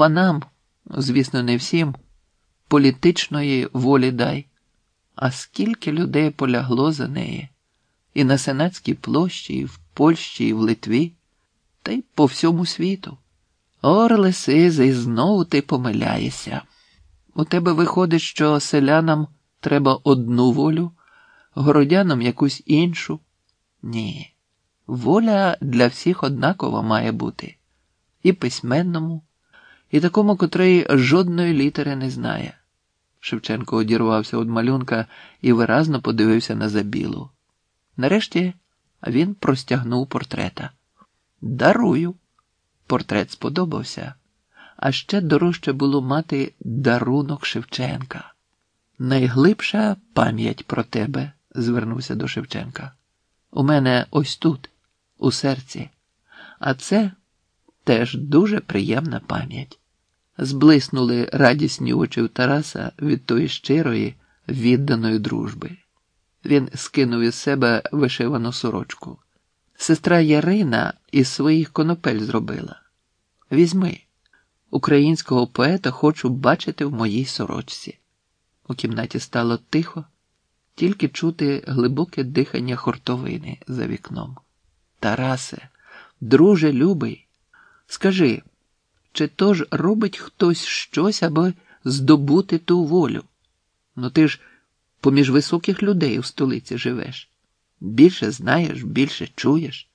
панам, звісно, не всім, політичної волі дай. А скільки людей полягло за неї і на Сенатській площі, і в Польщі, і в Литві, та й по всьому світу. Орле Сизий, знову ти помиляєшся. У тебе виходить, що селянам треба одну волю, городянам якусь іншу. Ні. Воля для всіх однакова має бути і письменному, і такому, котрий жодної літери не знає. Шевченко одірвався від малюнка і виразно подивився на забілу. Нарешті він простягнув портрета. Дарую. Портрет сподобався, а ще дорожче було мати дарунок Шевченка. Найглибша пам'ять про тебе, звернувся до Шевченка. У мене ось тут, у серці, а це теж дуже приємна пам'ять. Зблиснули радісні очі в Тараса від тої щирої, відданої дружби. Він скинув із себе вишивану сорочку. Сестра Ярина із своїх конопель зробила. Візьми, українського поета хочу бачити в моїй сорочці. У кімнаті стало тихо, тільки чути глибоке дихання хортовини за вікном. Тарасе, друже любий, скажи, чи то ж робить хтось щось, аби здобути ту волю? Ну ти ж поміж високих людей у столиці живеш. Більше знаєш, більше чуєш.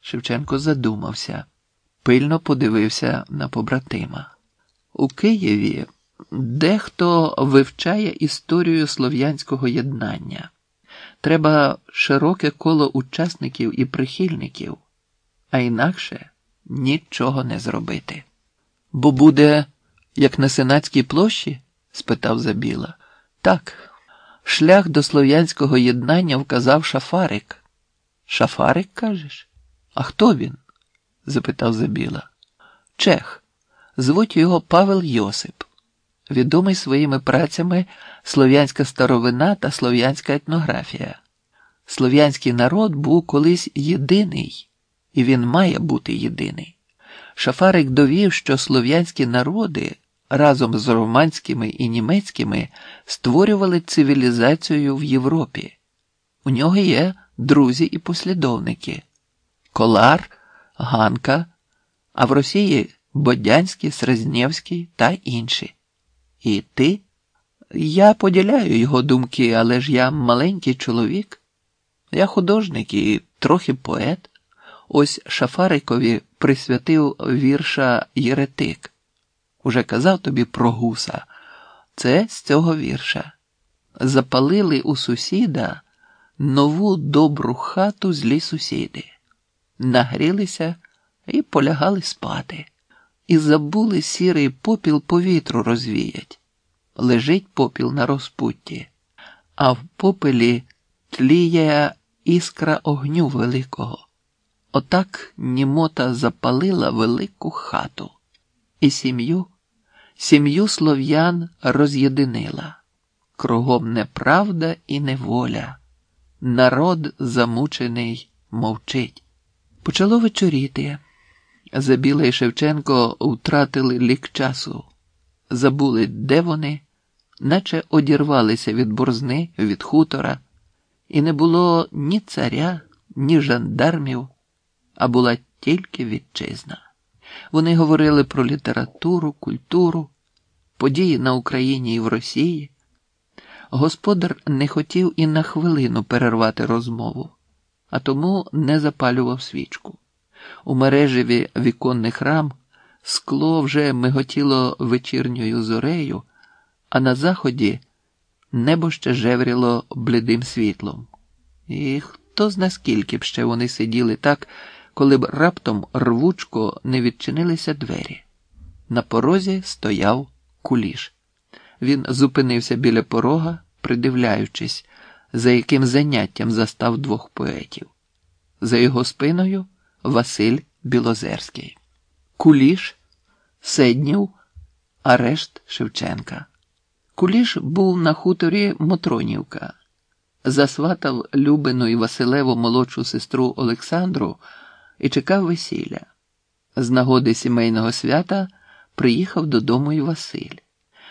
Шевченко задумався, пильно подивився на побратима. У Києві дехто вивчає історію слов'янського єднання. Треба широке коло учасників і прихильників, а інакше нічого не зробити. Бо буде, як на Сенатській площі? спитав Забіла. Так, шлях до слов'янського єднання вказав Шафарик. Шафарик, кажеш? А хто він? запитав Забіла. Чех. Звуть його Павел Йосип, відомий своїми працями слов'янська старовина та слов'янська етнографія. Слов'янський народ був колись єдиний, і він має бути єдиний. Шафарик довів, що слов'янські народи разом з романськими і німецькими створювали цивілізацію в Європі. У нього є друзі і послідовники Колар, Ганка, а в Росії Бодянський, Срезнєвський та інші. І ти? Я поділяю його думки, але ж я маленький чоловік. Я художник і трохи поет. Ось Шафарикові присвятив вірша Єретик. Уже казав тобі про гуса. Це з цього вірша. Запалили у сусіда нову добру хату злі сусіди, нагрілися і полягали спати, і забули сірий попіл по вітру розвіять. Лежить попіл на розпутті, а в попелі тліє іскра огню великого. Отак Німота запалила велику хату і сім'ю, сім'ю слов'ян роз'єдинила. Кругом неправда і неволя. Народ замучений мовчить. Почало вечоріти. Забіла і Шевченко втратили лік часу, забули, де вони, наче одірвалися від борзни, від хутора, і не було ні царя, ні жандармів, а була тільки вітчизна. Вони говорили про літературу, культуру, події на Україні і в Росії. Господар не хотів і на хвилину перервати розмову, а тому не запалював свічку. У мережеві віконних рам скло вже миготіло вечірньою зорею, а на заході небо ще жевріло блідим світлом. І хто зна скільки б ще вони сиділи так, коли б раптом рвучко не відчинилися двері. На порозі стояв куліш. Він зупинився біля порога, придивляючись, за яким заняттям застав двох поетів. За його спиною Василь Білозерський. Куліш, Седнів, арешт Шевченка. Куліш був на хуторі Мотронівка, засватав Любину і Василеву молодшу сестру Олександру і чекав весілля. З нагоди сімейного свята приїхав додому й Василь.